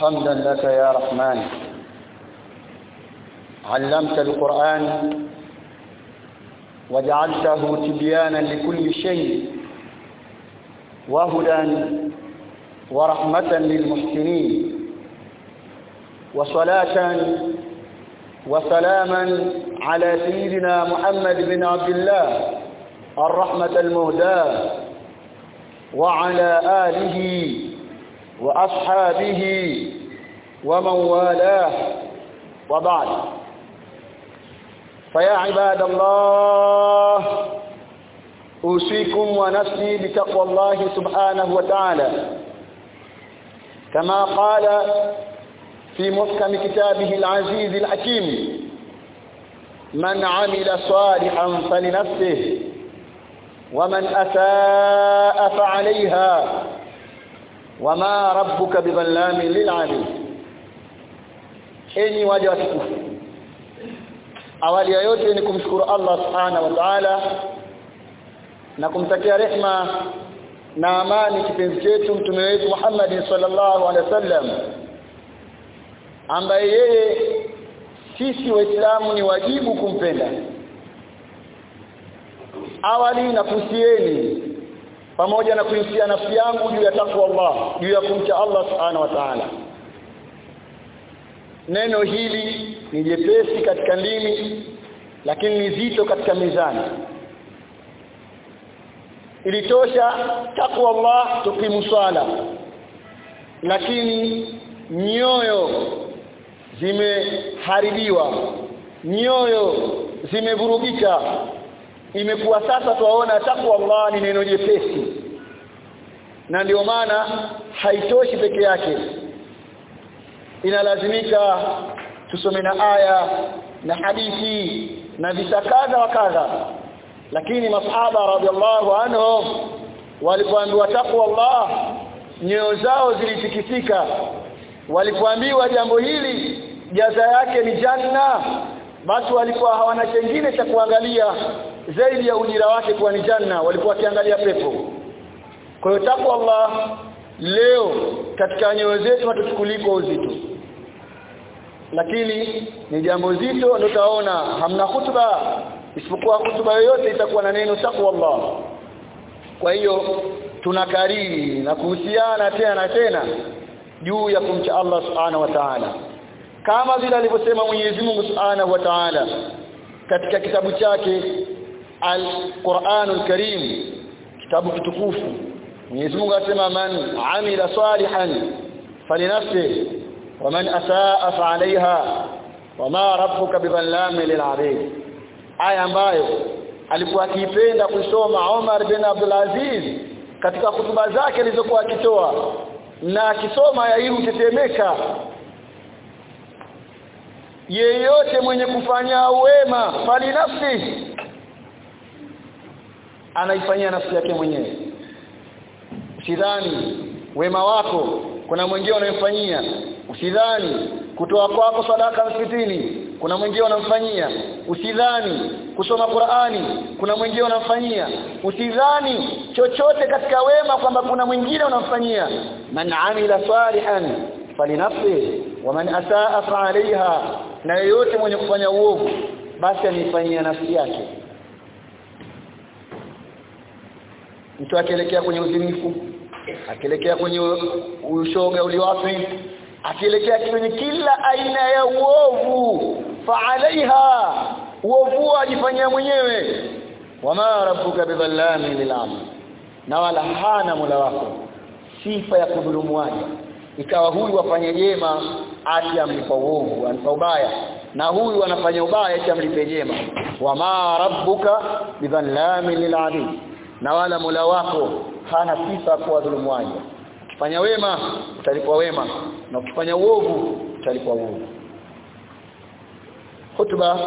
حمدا لك يا رحمن. علمت القرآن وجعلته تبيانا لكل شيء وهدى ورحمة للمحسنين وصلاة وسلاما على سيدنا محمد بن عبد الله الرحمة المهداة وعلى آله وأصحابه ومن والاه وبعد. فيا عباد الله أوصيكم ونفسي بتقوى الله سبحانه وتعالى. كما قال في محكم كتابه العزيز الحكيم من عمل صالحا فلنفسه ومن أساء فعليها wama rabbuka bidhallami lil'abid enyi waja watukufu. Awali ya yote ni kumshukuru Allah subhanahu wa ta'ala na kumtakia rehma na amani kipenzi chetu mtume wetu Muhammad sallallahu alaihi wasallam ambaye yeye sisi waislamu ni wajibu kumpenda. Awali na kusieni pamoja na kuinsia nafsi yangu juu ya takwa Allah juu ya kumcha Allah subhanahu wa ta'ala. Neno hili ni jepesi katika ndimi lakini ni zito katika mizani. Ilitosha takwa Allah tukimu swala lakini nyoyo zimeharibiwa nyoyo zimevurugika imekuwa sasa tuwaona takwa Allah ni neno jepesi. Na ndio maana haitoshi peke yake. Inalazimika tusome na aya na hadithi na visa kadha wa kadha. Lakini masahaba radhiallahu anhum walipoambiwa takwa Allah nyoyo zao zilitikisika. Walipoambiwa jambo hili jaza yake ni janna basi walikuwa hawana chengine cha kuangalia zaidi ya ujira wake kuwa ni janna walikuwa wakiangalia pepo. Kwa hiyo takwa Allah leo katika nyoyo zetu hatuchukuliko uzito. Lakini ni jambo zito ndio taona hamna hutuba isipokuwa hutuba yoyote itakuwa na neno takwa Allah. Kwa hiyo tunakariri na kuhusiana tena na tena juu ya kumcha Allah subhanahu wa ta'ala. Kama vile alivyosema Mwenyezi Mungu subhanahu wa ta'ala katika kitabu chake Al-Qur'anul Karim kitabu kitukufu. Mwenyezi Mungu asema man amila salihan falinafsi wa man asaa fa'alayha wama rabbuka bidhallami lil'abid. Aya ambayo alikuwa akipenda kusoma Omar bin Abdul Aziz katika hutuba zake alizokuwa akitoa na akisoma ya hii utetemeka yeyote mwenye kufanya wema fali nafsi anaifanyia nafsi yake mwenyewe. Usidhani wema wako kuna mwingine unamfanyia. Usidhani kutoa kwako sadaka msikitini kuna mwingine unamfanyia. Usidhani kusoma Qur'ani kuna mwingine unamfanyia. Usidhani chochote katika wema kwamba kuna mwingine unamfanyia. Man amila salihan falinafsi wa man asaa faalaiha na yote mwenye kufanya uovu basi anaifanyia nafsi yake mtu akielekea kwenye uzinifu akielekea kwenye ushoga uliwapi akielekea kwenye kila aina ya uovu fa'alaiha uovu ajifanyia mwenyewe. Wama rabbuka bidhallami lilam na wala hana mola wako sifa ya kudhulumu waja ikawa huyu afanye jema ati amlipa uovu amlipa ubaya na huyu anafanya ubaya ati amlipe jema. Wama rabbuka bidhallami lil'abid na wala mola wako hana sifa kwa dhulumu waja ukifanya wema utalipwa wema na ukifanya uovu utalipwa uovu. Hotuba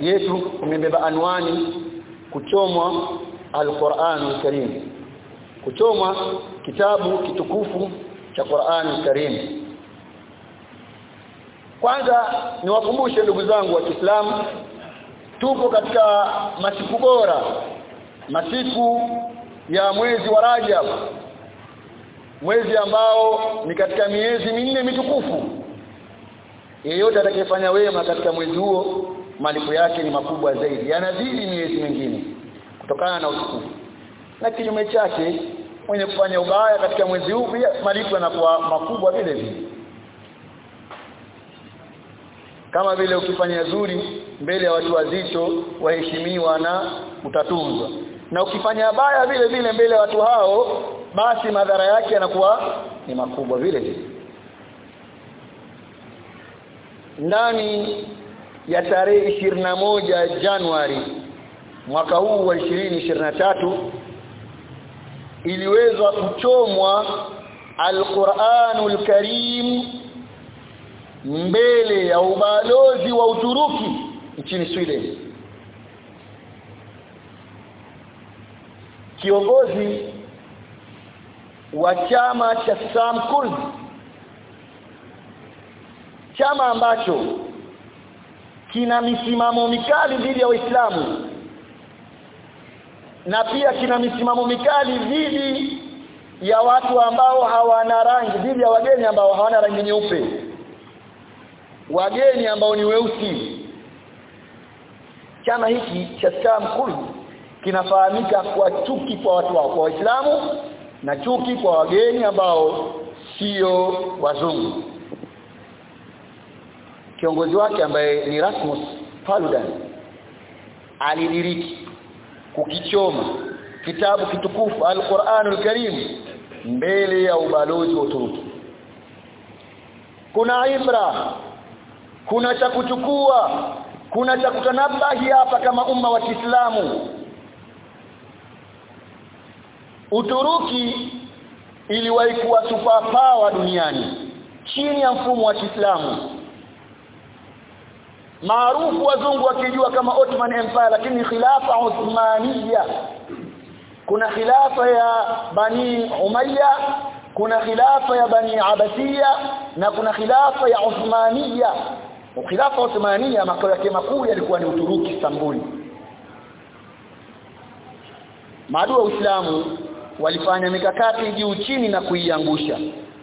yetu imebeba anwani kuchomwa alquran karim kuchomwa kitabu kitukufu cha Qur'an Karim kwanza niwakumbushe ndugu zangu wa Kiislamu tupo katika masiku bora masiku ya mwezi wa Rajab mwezi ambao ni katika miezi minne mitukufu yeyote atakayefanya wema katika mwezi huo malipo yake ni makubwa zaidi yanazidi miezi mingine kutokana na utukufu. Na kinyume chake mwenye kufanya ubaya katika mwezi huu pia malipo yanakuwa makubwa vile vile. Kama vile ukifanya zuri mbele ya watu wazito waheshimiwa na utatunzwa na ukifanya baya vile vile mbele watu hao basi madhara yake yanakuwa ni makubwa vile vile. Ndani ya tarehe moja Januari mwaka huu wa 2023 iliweza kuchomwa Al-Qur'anul Karim mbele ya ubalozi wa Uturuki nchini Sweden kiongozi wa chama cha Sam Kurdi chama ambacho kina misimamo mikali dhidi ya Uislamu na pia kina misimamo mikali dhidi ya watu ambao hawana rangi dhidi ya wageni ambao hawana rangi nyeupe. Wageni ambao ni weusi. Chama hiki cha Sam Kurd kinafahamika kwa chuki kwa watu wao kwa Waislamu na chuki kwa wageni ambao sio wazungu. Kiongozi wake ambaye ni Rasmus Paludan alidiriki kukichoma kitabu kitukufu Al-Qur'anul Karim mbele ya ubalozi wa Uturuki. Kuna ibra kuna cha kuchukua kuna cha kutanabahi hapa kama umma wa Kiislamu Uturuki iliwahi kuwa superpower duniani chini ya mfumo wa Kiislamu maarufu wazungu wakijua kama Ottoman Empire lakini khilafa Uthmaniyya. kuna khilafa ya Bani Umayya kuna khilafa ya Bani Abbasiya na kuna khilafa ya Uthmaniyya. khilafa Uthmaniyya makao yake makuu yalikuwa ni Uturuki Istanbul maadui wa Uislamu walifanya mikakati juu chini na kuiangusha.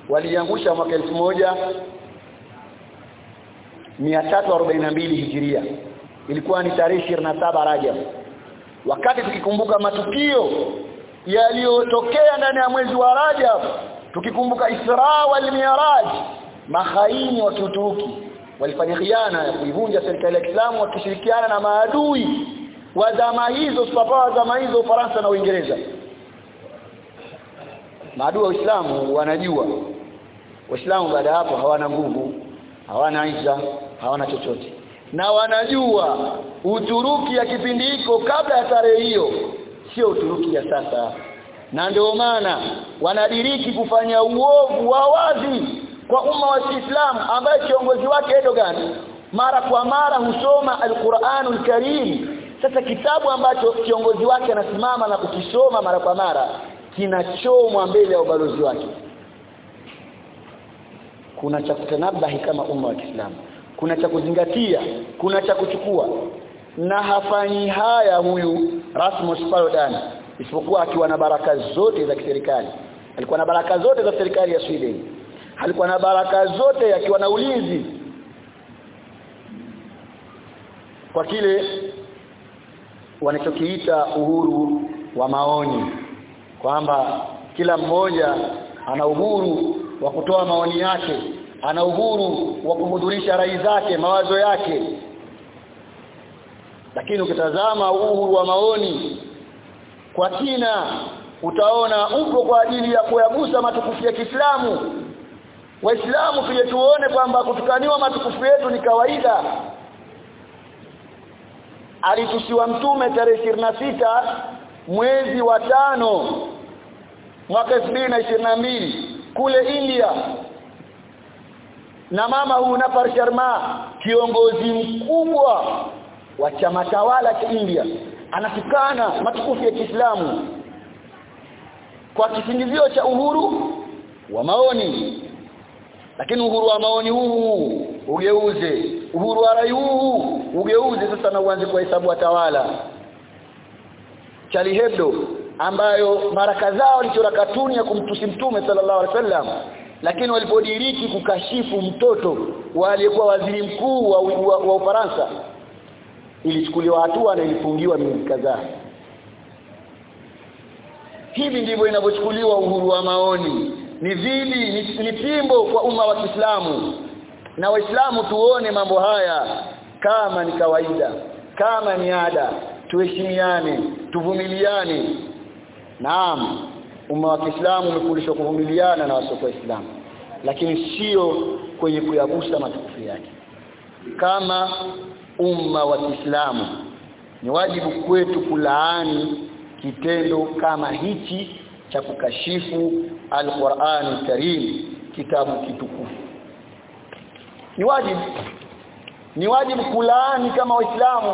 Waliangusha mwaka moja 342 hijiria. Ilikuwa ni tarehe 27 Rajab. Wakati tukikumbuka matukio yaliyotokea ndani ya mwezi wa Rajab tukikumbuka Isra wal Mi'raj mahaini wa Kituruki walifanya khiana ya kuivunja serikali ya Kiislamu wakishirikiana na maadui wa zama hizo superpower zama hizo Ufaransa na Uingereza maadui wa Uislamu wanajua. Waislamu baada ya hapo hawana nguvu hawana iza hawana chochote. Na wanajua Uturuki ya kipindi hiko kabla ya tarehe hiyo sio Uturuki ya sasa. Na ndio maana wanadiriki kufanya uovu wa wazi kwa umma wa Kiislamu ambaye kiongozi wake Erdogan mara kwa mara husoma Al-Qur'anul Karim. Sasa kitabu ambacho kiongozi wake anasimama na kukisoma mara kwa mara kinachomwa mbele ya ubalozi wake. Kuna cha kutanabahi kama umma wa Kiislamu. Kuna cha kuzingatia kuna cha kuchukua. Na hafanyi haya huyu Rasmus Paludan isipokuwa akiwa na baraka zote za kiserikali. Alikuwa na baraka zote za serikali ya Sweden. Alikuwa na baraka zote akiwa na ulinzi. Kwa kile wanachokiita uhuru wa maoni kwamba kila mmoja ana uhuru wa kutoa maoni yake ana uhuru wa kuhudhurisha rai zake mawazo yake. Lakini ukitazama uhuru wa maoni kwa kina utaona upo kwa ajili ya kuyagusa matukufu ya Kiislamu. Waislamu pia tuone kwamba kutukaniwa matukufu yetu ni kawaida. Alitusiwa mtume tarehe sita mwezi wa tano mwaka mbili kule India. Na mama huyu na Sharma kiongozi mkubwa wa chama tawala cha India anatukana matukufu ya Kiislamu kwa kisingizio cha uhuru wa maoni. Lakini uhuru wa maoni huu ugeuze uhuru wa rai huu ugeuze sasa na uanze kuhesabu watawala Charlie Hebdo ambayo mara kadhaa walichora katuni ya kumtusi mtume sallallahu alaihi wasallam. Lakini walipodiriki kukashifu mtoto wa aliyekuwa waziri mkuu wa, wa, wa Ufaransa ilichukuliwa hatua na ilifungiwa miezi kadhaa. Hivi ndivyo inavyochukuliwa uhuru wa maoni. Ni vili ni, ni pimbo kwa umma wa Kiislamu. Na waislamu tuone mambo haya kama ni kawaida kama ni ada. Tuheshimiane tuvumiliane naam umma wa Kiislamu umefundishwa kuvumiliana na wasio Waislamu lakini sio kwenye kuyagusa matukufu yake. Kama umma wa Kiislamu ni wajibu kwetu kulaani kitendo kama hichi cha kukashifu Al-Qur'an Karim kitabu kitukufu. Ni wajibu ni wajibu kulaani kama waislamu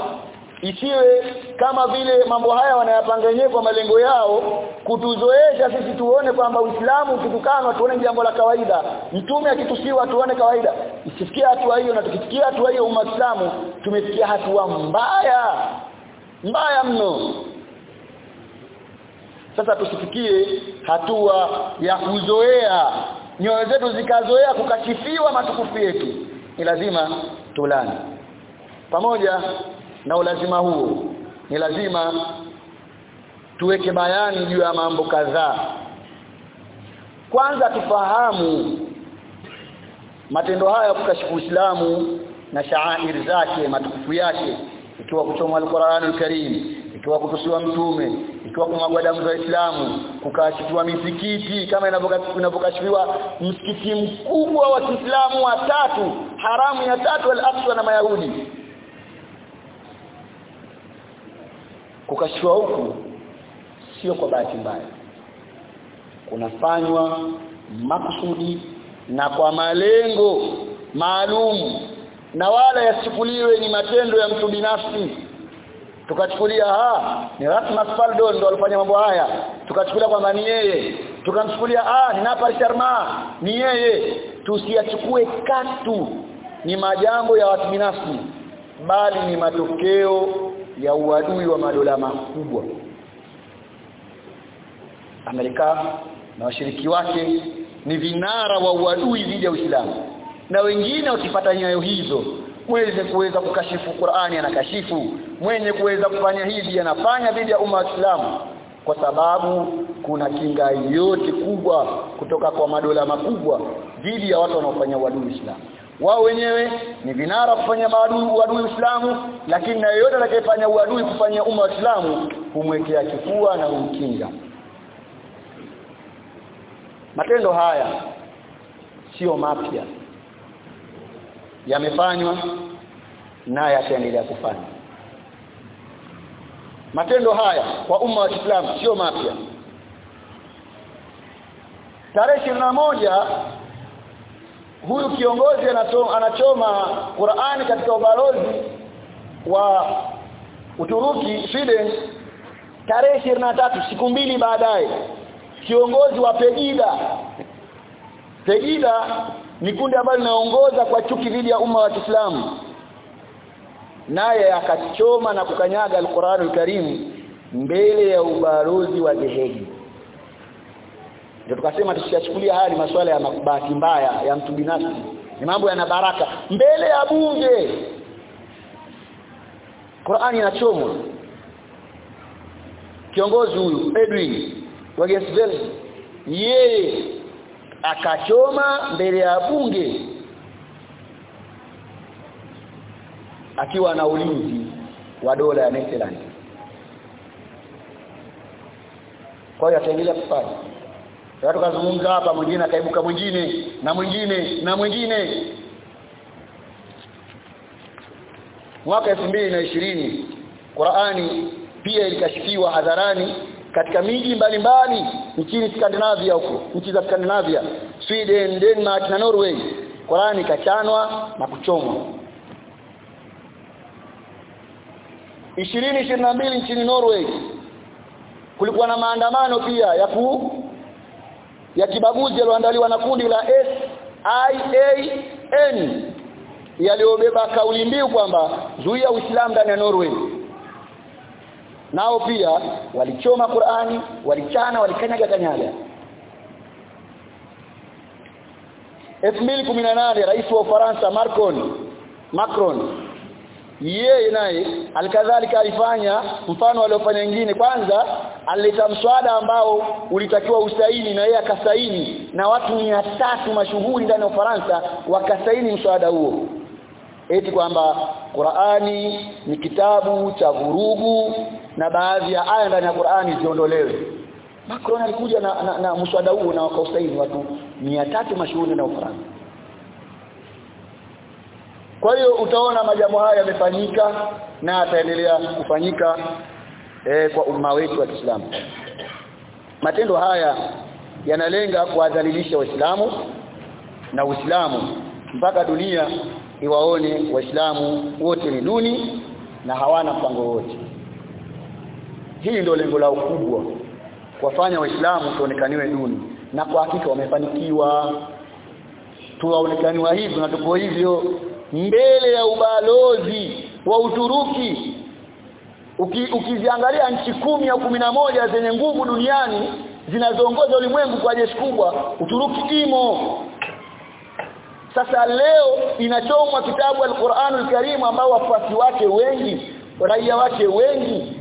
isiwe kama vile mambo haya wanayapanga wenyewe kwa malengo yao kutuzoesha sisi tuone kwamba Uislamu ukitukanwa tuone jambo la kawaida. Mtume akitusiwa tuone kawaida. Isifikie hatua hiyo na tukifikia hatua hiyo umaslamu tumefikia hatua mbaya. Mbaya mno. Sasa tusifikie hatua ya kuzoea. Nyoyo zetu zikazoea kukashifiwa matukufu yetu. Ni lazima tulani. Pamoja na ulazima huo. Ni lazima tuweke bayani juu ya mambo kadhaa. Kwanza tufahamu matendo haya kukashifu Uislamu na shaair zake matukufu yake. Ikiwa kuchoma al-Qur'an al-Karim ikiwa kutusiwa mtume ikiwa kumwagwa damu za Uislamu kukashifiwa misikiti kama inavyokashifiwa msikiti mkubwa wa Kiislamu wa tatu haramu ya tatu al-Aqsa na Mayahudi kukashifiwa huku sio kwa bahati mbaya. Kunafanywa makusudi na kwa malengo maalum na wala yasichukuliwe ni matendo ya mtu binafsi. Tukachukulia ha ni Rasmus Faldo ndo alifanya mambo haya. Tukachukulia kwamba ni yeye. Tukamchukulia ah ni Napal Sharma ni yeye. Tusiyachukue katu ni majambo ya watu binafsi bali ni matokeo ya uadui wa madola makubwa. Amerika na washiriki wake ni vinara wa uadui dhidi ya Uislamu. Na wengine wakipata nyayo hizo mwenye kuweza kukashifu Qur'ani anakashifu mwenye kuweza kufanya hivi anafanya dhidi ya umma wa Uislamu kwa sababu kuna kinga yote kubwa kutoka kwa madola makubwa dhidi ya watu wanaofanya uadui Uislamu wao wenyewe ni vinara kufanya maadui uadui Uislamu lakini na yeyote atakayefanya uadui kufanya umma wa Uislamu humwekea kifua na humkinga. Matendo haya sio mapya. Yamefanywa na yataendelea kufanywa. Matendo haya kwa umma wa Kiislamu sio mapya. Tarehe moja huyu kiongozi anachoma, Qur'ani katika ubalozi wa Uturuki Sweden tarehe tatu siku mbili baadaye. Kiongozi wa Pegida. Pegida ni kundi ambalo linaongoza kwa chuki dhidi ya umma wa Kiislamu. Naye akachoma na kukanyaga al-Qur'an al-Karim mbele ya ubalozi wa Dehegi ndio tukasema tusiyachukulia haya ni masuala ya bahati mbaya ya mtu binafsi. Ni mambo yana baraka. Mbele ya bunge. Qur'ani inachomwa. Kiongozi huyu Edwin Wagensville yeye akachoma mbele ya bunge. Akiwa na ulinzi wa dola ya Netherlands. Kwa hiyo ataendelea kufanya watu kazungumza hapa mwingine akaibuka mwingine na mwingine na mwingine. Mwaka ishirini Qur'ani pia ilikashifiwa hadharani katika miji mbalimbali nchini Scandinavia huko nchi za Skandinavia, Sweden Denmark na Norway. Qur'ani ikachanwa na kuchomwa. 2022 nchini Norway kulikuwa na maandamano pia ya ku ya kibaguzi yaliyoandaliwa na kundi la SIAN yaliyobeba kauli mbiu kwamba zuia Uislamu ndani ya Norway. Nao pia walichoma Qur'ani walichana walikanyaga kanyaga. 2018 rais wa Ufaransa Macron Macron yeye naye alikadhalika alifanya mfano aliofanya wengine. Kwanza alileta mswada ambao ulitakiwa usaini na yeye akasaini na watu tatu mashuhuri ndani ya Ufaransa wakasaini mswada huo. Eti kwamba Qur'ani ni kitabu cha vurugu na baadhi ya aya ndani ya Qur'ani ziondolewe. Macron alikuja na, na, na mswada huo na wakausaini watu tatu mashuhuri na Ufaransa kwa hiyo utaona majambo haya yamefanyika na yataendelea kufanyika e, kwa umma wetu wa Kiislamu. Matendo haya yanalenga kuwadhalilisha waislamu na Uislamu mpaka dunia iwaone waislamu wote ni duni na hawana mpango wote hili ndio lengo lao kubwa kuwafanya waislamu tuonekaniwe duni na kwa hakika wamefanikiwa. Tuwaonekaniwa hivyo na tupo hivyo mbele ya ubalozi wa Uturuki. Uki, ukiziangalia nchi kumi au moja zenye nguvu duniani zinazoongoza ulimwengu kwa jeshi kubwa Uturuki imo. Sasa leo inachomwa kitabu al-Qur'anul Karim ambao wafuasi wake wengi raia wake wengi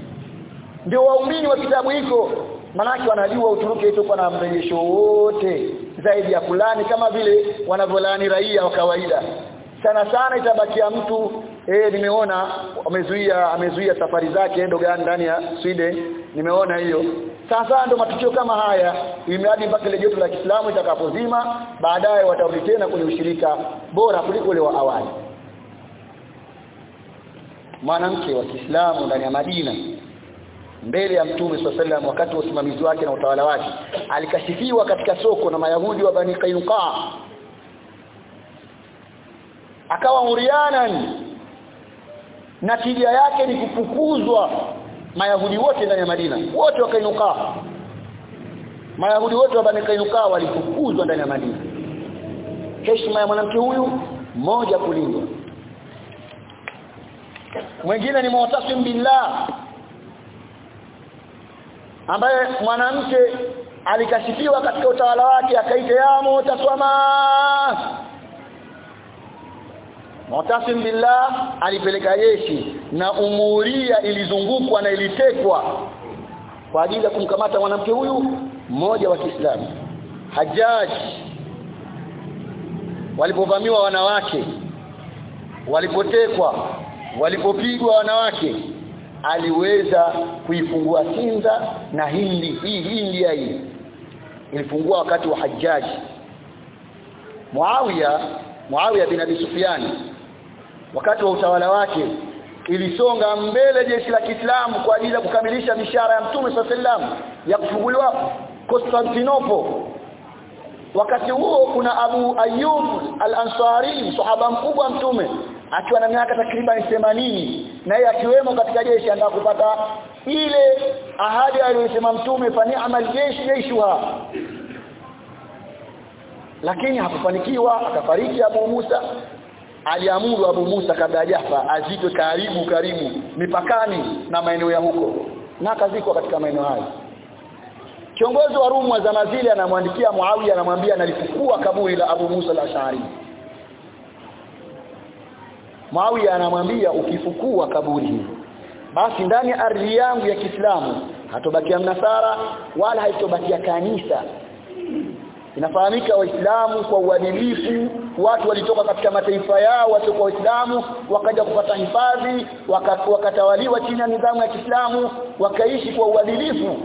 ndio waumini wa kitabu hiko manake wanajua Uturuki itakuwa na mrejesho wote zaidi ya kulani kama vile wanavyolani raia wa kawaida sana sana itabakia mtu eh nimeona amezuia amezuia safari zake Erdogan ndani ya Sweden. Nimeona hiyo. Sasa ndo matukio kama haya. Imradi mpaka ile joto la Kiislamu itakapozima baadaye watarudi tena kwenye ushirika bora kuliko ule wa awali. Mwanamke wa Kiislamu ndani ya Madina mbele ya Mtume SAW wakati wa usimamizi wake na utawala wake alikashifiwa katika soko na Mayahudi wa Bani Qainuqa akawa urianan. Na tija yake ni kufukuzwa mayahudi wote ndani ya Madina. Wote wakainuka mayahudi wote wa Bani Kainuka walifukuzwa ndani ya Madina. Heshima ya mwanamke huyu moja kulindwa. Mwingine ni mu'tasim billah ambaye mwanamke alikashifiwa katika utawala wake akaita ya mutaswama Mutasim billah alipeleka jeshi na umuria ilizungukwa na ilitekwa kwa ajili ya kumkamata mwanamke huyu mmoja wa Kiislamu. Hajjaj walipovamiwa wanawake walipotekwa walipopigwa wanawake aliweza kuifungua Sinza na Hindi. Hii India hii ilifungua wakati wa Hajjaj. Muawiya Muawiya bin Abi Sufyan wakati wa utawala wake ilisonga mbele jeshi la Kiislamu kwa ajili ya kukamilisha mishara ya Mtume SAW ya kufunguliwa Constantinople. Wakati huo kuna Abu Ayyub al-Ansari sahaba mkubwa mtume akiwa na miaka takriban 80 na yeye akiwemo katika jeshi anataka kupata ile ahadi aliyosema mtume fa ni'mal jeshi yeshua lakini hakufanikiwa akafariki Abu Musa aliamuru Abu Musa kabla hajafa azitwe karibu karibu mipakani na maeneo ya huko na akazikwa katika maeneo hayo Kiongozi wa Rumu wa zama zile anamwandikia Muawiya anamwambia nalifukua kaburi la Abu Musa al-Ash'ari. Muawiya anamwambia ukifukua kaburi basi ndani ya ardhi yangu ya Kiislamu hatobakia mnasara wala haitobakia kanisa. Inafahamika waislamu kwa uadilifu watu walitoka katika mataifa yao wasiokuwa waislamu wakaja kupata hifadhi wakatawaliwa chini ya nidhamu ya Kiislamu wakaishi kwa uadilifu.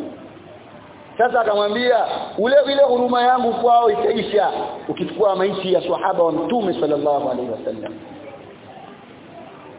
Sasa akamwambia ule ile huruma yangu kwao itaisha. Ukichukua maisha ya swahaba wa mtume sallallahu alaihi wasallam.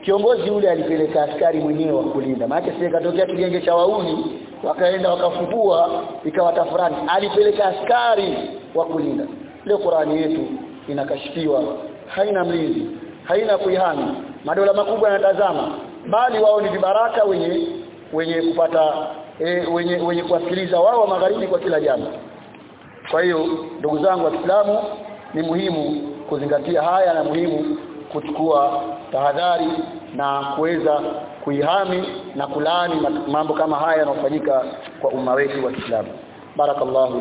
Kiongozi yule alipeleka askari mwenyewe wa kulinda. Maana sisi katokea kigenge cha wauni wakaenda wakafukua ikawa tafurani. Alipeleka askari wa kulinda. Leo Qurani yetu inakashifiwa. Haina mlinzi haina kuihami. Madola makubwa yanatazama. Bali wao ni vibaraka wenye wenye kupata e, wenye wenye kuwasikiliza wao wa magharibi kwa kila jambo. Kwa hiyo ndugu zangu wa waislamu ni muhimu kuzingatia haya na muhimu kuchukua tahadhari na kuweza kuihami na kulaani mambo kama haya yanayofanyika kwa umma wetu wa Kiislamu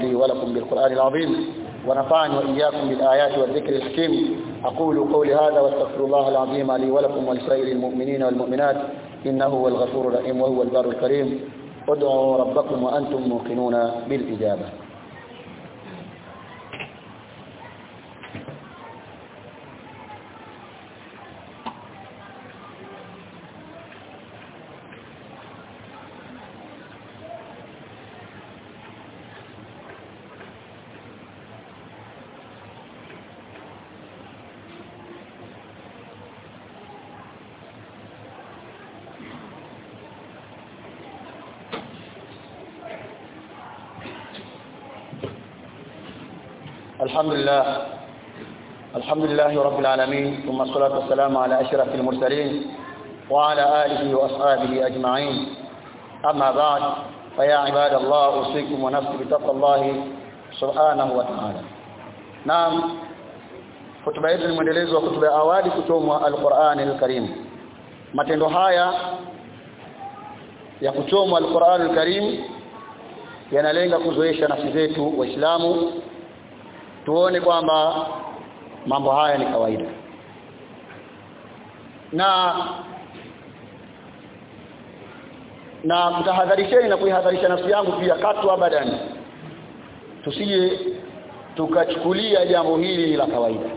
li wa lakum bil qur'anil azim. ونفعني وإياكم بالآيات والذكر الحكيم أقول قولي هذا واستغفر الله العظيم لي ولكم ولسائر المؤمنين والمؤمنات إنه هو الغفور الرحيم وهو البر الكريم ادعوا ربكم وأنتم موقنون بالإجابة الحمد لله. الحمد لله رب العالمين. ثم الصلاة والسلام على أشرف المرسلين وعلى آله وأصحابه أجمعين. أما بعد فيا عباد الله أوصيكم ونفسي بتقوى الله سبحانه وتعالى. نعم kutuba yetu ni mwendelezo wa kutuba ya awali kutomwa Al-Qur'an Al-Karim. Matendo haya ya kuchomwa Al-Qur'an tuone kwamba mambo haya ni kawaida. Na na kutahadharisheni na kuihadharisha nafsi yangu pia katu abadan. Tusije tukachukulia jambo hili la kawaida.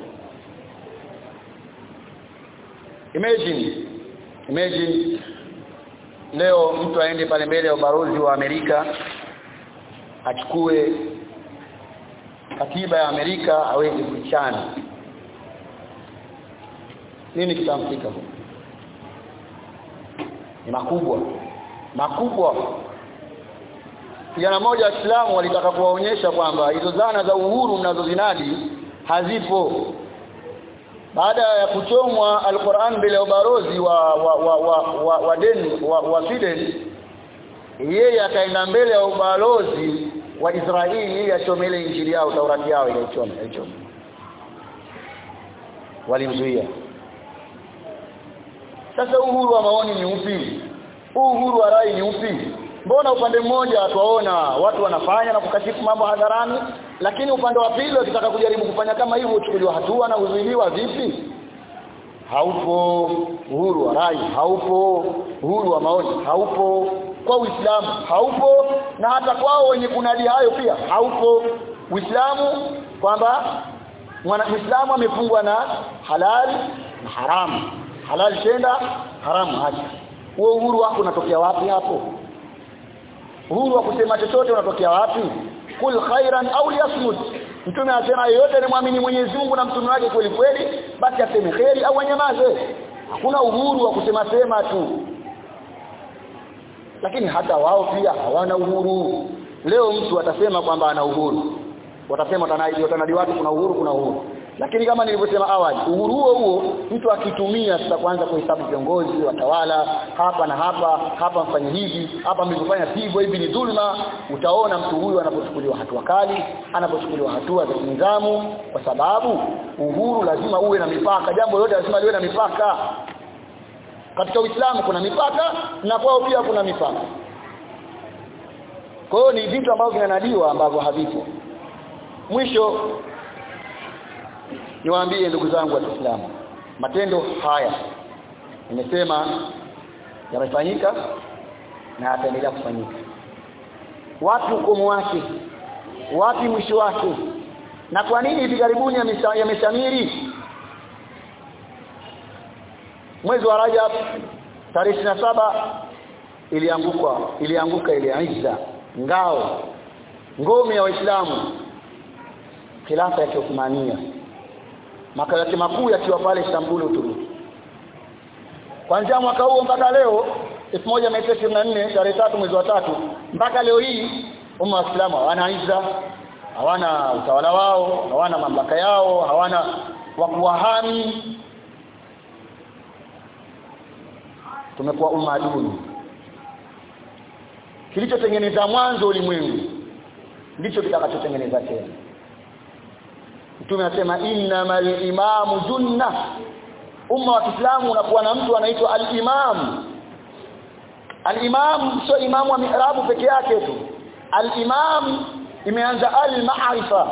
Imagine imagine leo mtu aende pale mbele ya ubalozi wa Amerika achukue katiba ya Amerika hawezi kuchana nini kitamfika ni makubwa. Makubwa. Kijana mmoja wa Islamu walitaka kuwaonyesha kwamba hizo zana za uhuru mnazozinadi hazipo. Baada ya kuchomwa Al-Qur'an bila ubarozi wa wa wa wa, wa, wa, den, wa, wa Sweden yeye akaenda mbele ya ubalozi wa Israeli ili achome ile injili yao Taurati yao ile ichome ichome walimzuia. Sasa uhuru wa maoni ni upi? Uhuru wa rai ni upi? Mbona upande mmoja tuwaona watu wanafanya na kukashifu mambo hadharani lakini upande wa pili wakitaka kujaribu kufanya kama hivyo uchukuliwa hatua na uzuiliwa vipi? Haupo. Uhuru wa rai haupo. Uhuru wa maoni haupo. Kwa Uislamu haupo na hata kwao wenye kunadi hayo pia. Haupo Uislamu kwamba mwanamuislamu amefungwa na halal na haramu halal tenda haramu haja huo uhuru wako unatokea wapi hapo? Uhuru wa kusema chochote unatokea wapi? Kul khairan au yasmut mtume anasema yeyote ni muamini Mwenyezi Mungu na mtume wake kweli kweli basi aseme kheri au anyamaze. Hakuna uhuru wa kusema sema tu lakini hata wao pia hawana uhuru. Leo mtu atasema kwamba ana uhuru. Watasema tanadi watu kuna uhuru kuna uhuru. Lakini kama nilivyosema awali uhuru huo huo mtu akitumia sasa kwanza kuhesabu viongozi watawala hapa na hapa hapa mfanye hivi hapa mlifanya hivyo hivi ni dhulma. Utaona mtu huyu anapochukuliwa hatua kali anapochukuliwa hatua za kinidhamu kwa sababu uhuru lazima uwe na mipaka. Jambo lote lazima liwe na mipaka katika Uislamu kuna mipaka na kwao pia kuna mipaka. Kwa hiyo ni vitu ambavyo vinanadiwa ambavyo havipo. Mwisho niwaambie ndugu zangu wa Kiislamu matendo haya nimesema yamefanyika na yataendelea kufanyika. Wapi hukumu wake? Wapi mwisho wake? Na kwa nini hivi karibuni yameshamiri mwezi wa Rajab tarehe saba ilianguka ilianguka ile Izza ngao ngome ya Waislamu khilafa ya Uthmania. Makao yake makuu yakiwa pale Istanbul Uturuki. Kuanzia mwaka huo mpaka leo 1924 tarehe tatu mwezi wa tatu mpaka leo hii umma wa Islamu hawana izza hawana utawala wao hawana mamlaka yao hawana wa tumekuwa umma duni. Kilichotengeneza mwanzo ulimwengu ndicho kitakachotengeneza tena. Mtume anasema innamal imamu junna umma wa Kiislamu unakuwa na mtu anaitwa al-imam. Al-imam sio imamu wa mihrabu peke yake tu. Al-imam imeanza al-ma'rifa.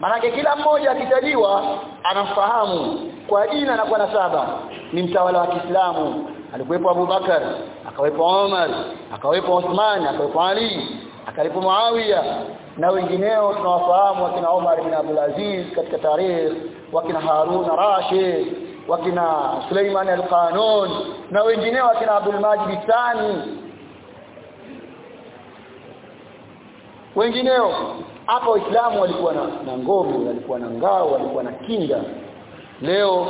Maana kila mmoja akitajiwa anafahamu kwa jina na kwa nasaba ni mtawala wa Kiislamu. Alikuwepo Abu Bakar akawepo Omar akawepo Uthman akawepo Ali akalipo Muawiya na wengineo tunawafahamu wakina Omar bin Abdul Aziz katika tarehe wakina Harun Rashid wakina Suleiman al-Qanun na wengineo wakina Abdul Majid Thani. Wengineo hapa waislamu walikuwa na, na ngome walikuwa na ngao walikuwa na kinga leo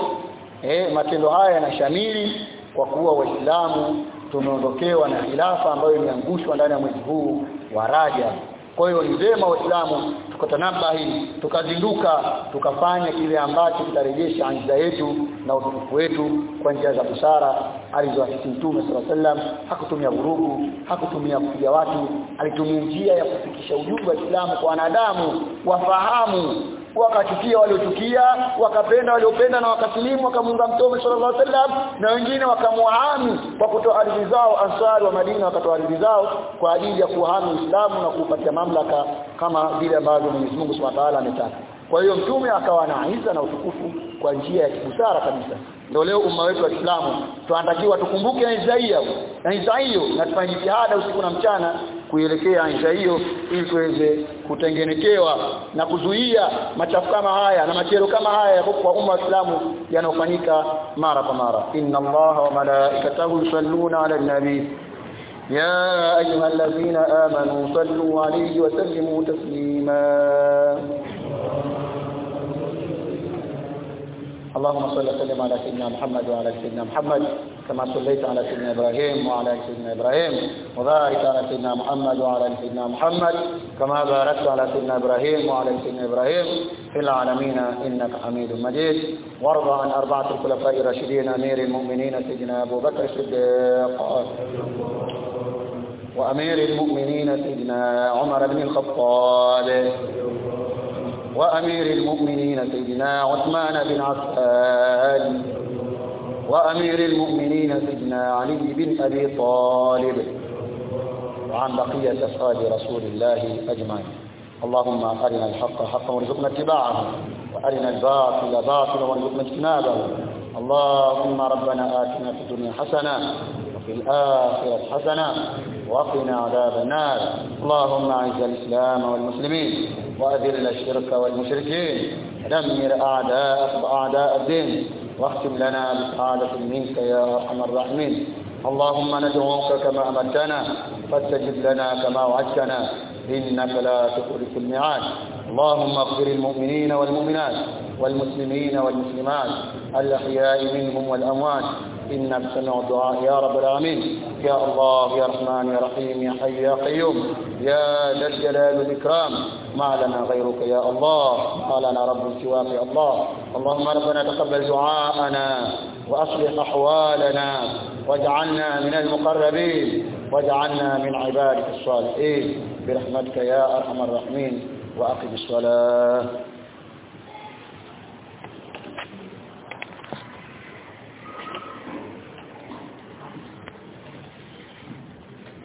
eh, matendo haya yanashamili kwa kuwa waislamu tumeondokewa na khilafa ambayo imeangushwa ndani ya mwezi huu wa Rajab. Kwa hiyo ni vema waislamu tukatanabahi tukazinduka tukafanya kile ambacho kitarejesha anza yetu na utukufu wetu kwa njia za busara alizoasisi mtume sallam hakutumia vurugu hakutumia kupiga watu alitumia njia ya kufikisha ujumbe wa Uislamu kwa wanadamu wafahamu wakachukia waliochukia wakapenda waliopenda na wakasilimu wakamunga mtume sallallahu alaihi wasallam na wengine wakamuhami kwa kutoa ardhi zao. Ansari wa Madina wakatoa ardhi zao kwa ajili ya kuhami Uislamu na kuupatia mamlaka kama vile ambavyo Mwenyezi Mungu Subhanahu wa Ta'ala ametaka kwa hiyo mtume akawa na iza na utukufu kwa njia ya kibusara kabisa ndio leo umma wetu wa Kiislamu tunatakiwa tukumbuke Aisha hiyo Aisha hiyo na tufanye jitihada usiku na mchana kuelekea Aisha hiyo ili tuweze kutengenekewa na kuzuia machafu kama haya na machero kama haya kwa umma wa Kiislamu yanayofanyika mara kwa mara inna allaha wa malaikatahu yusalluna ala nabi يا أيها الذين آمنوا صلوا عليه وسلموا تسليما اللهم صل وسلم على سيدنا محمد وعلى سيدنا محمد كما صليت على سيدنا إبراهيم وعلى سيدنا إبراهيم وبارك على سيدنا محمد وعلى سيدنا محمد كما باركت على سيدنا إبراهيم وعلى سيدنا إبراهيم في العالمين إنك حميد مجيد. وارض عن أربعة الخلفاء الراشدين أمير المؤمنين سيدنا أبو بكر الصديق وأمير المؤمنين سيدنا عمر بن الخطاب. وأمير المؤمنين سيدنا عثمان بن عفان وأمير المؤمنين سيدنا علي بن أبي طالب وعن بقية أصحاب رسول الله أجمعين. اللهم أرنا الحق حقا وارزقنا اتباعه وأرنا الباطل باطلا وارزقنا اجتنابه. اللهم ربنا آتنا في الدنيا حسنة وفي الآخرة حسنة وقنا عذاب النار. اللهم أعز الإسلام والمسلمين وأذل الشرك والمشركين. دمر أعداءك وأعداء الدين واختم لنا بسعادة منك يا أرحم الراحمين. اللهم ندعوك كما أمرتنا فاستجب لنا كما وعدتنا. إنك لا تخلف الميعاد. اللهم اغفر المؤمنين والمؤمنات والمسلمين والمسلمات الأحياء منهم والأموات. إنك سمع الدعاء يا رب العالمين. يا الله يا رحمن يا رحيم يا حي يا قيوم يا ذا الجلال والإكرام. ما لنا غيرك يا الله؟ ما لنا رب سواك يا الله. اللهم ربنا تقبل دعاءنا وأصلح أحوالنا واجعلنا من المقربين واجعلنا من عبادك الصالحين. برحمتك يا أرحم الراحمين. وأقم الصلاة.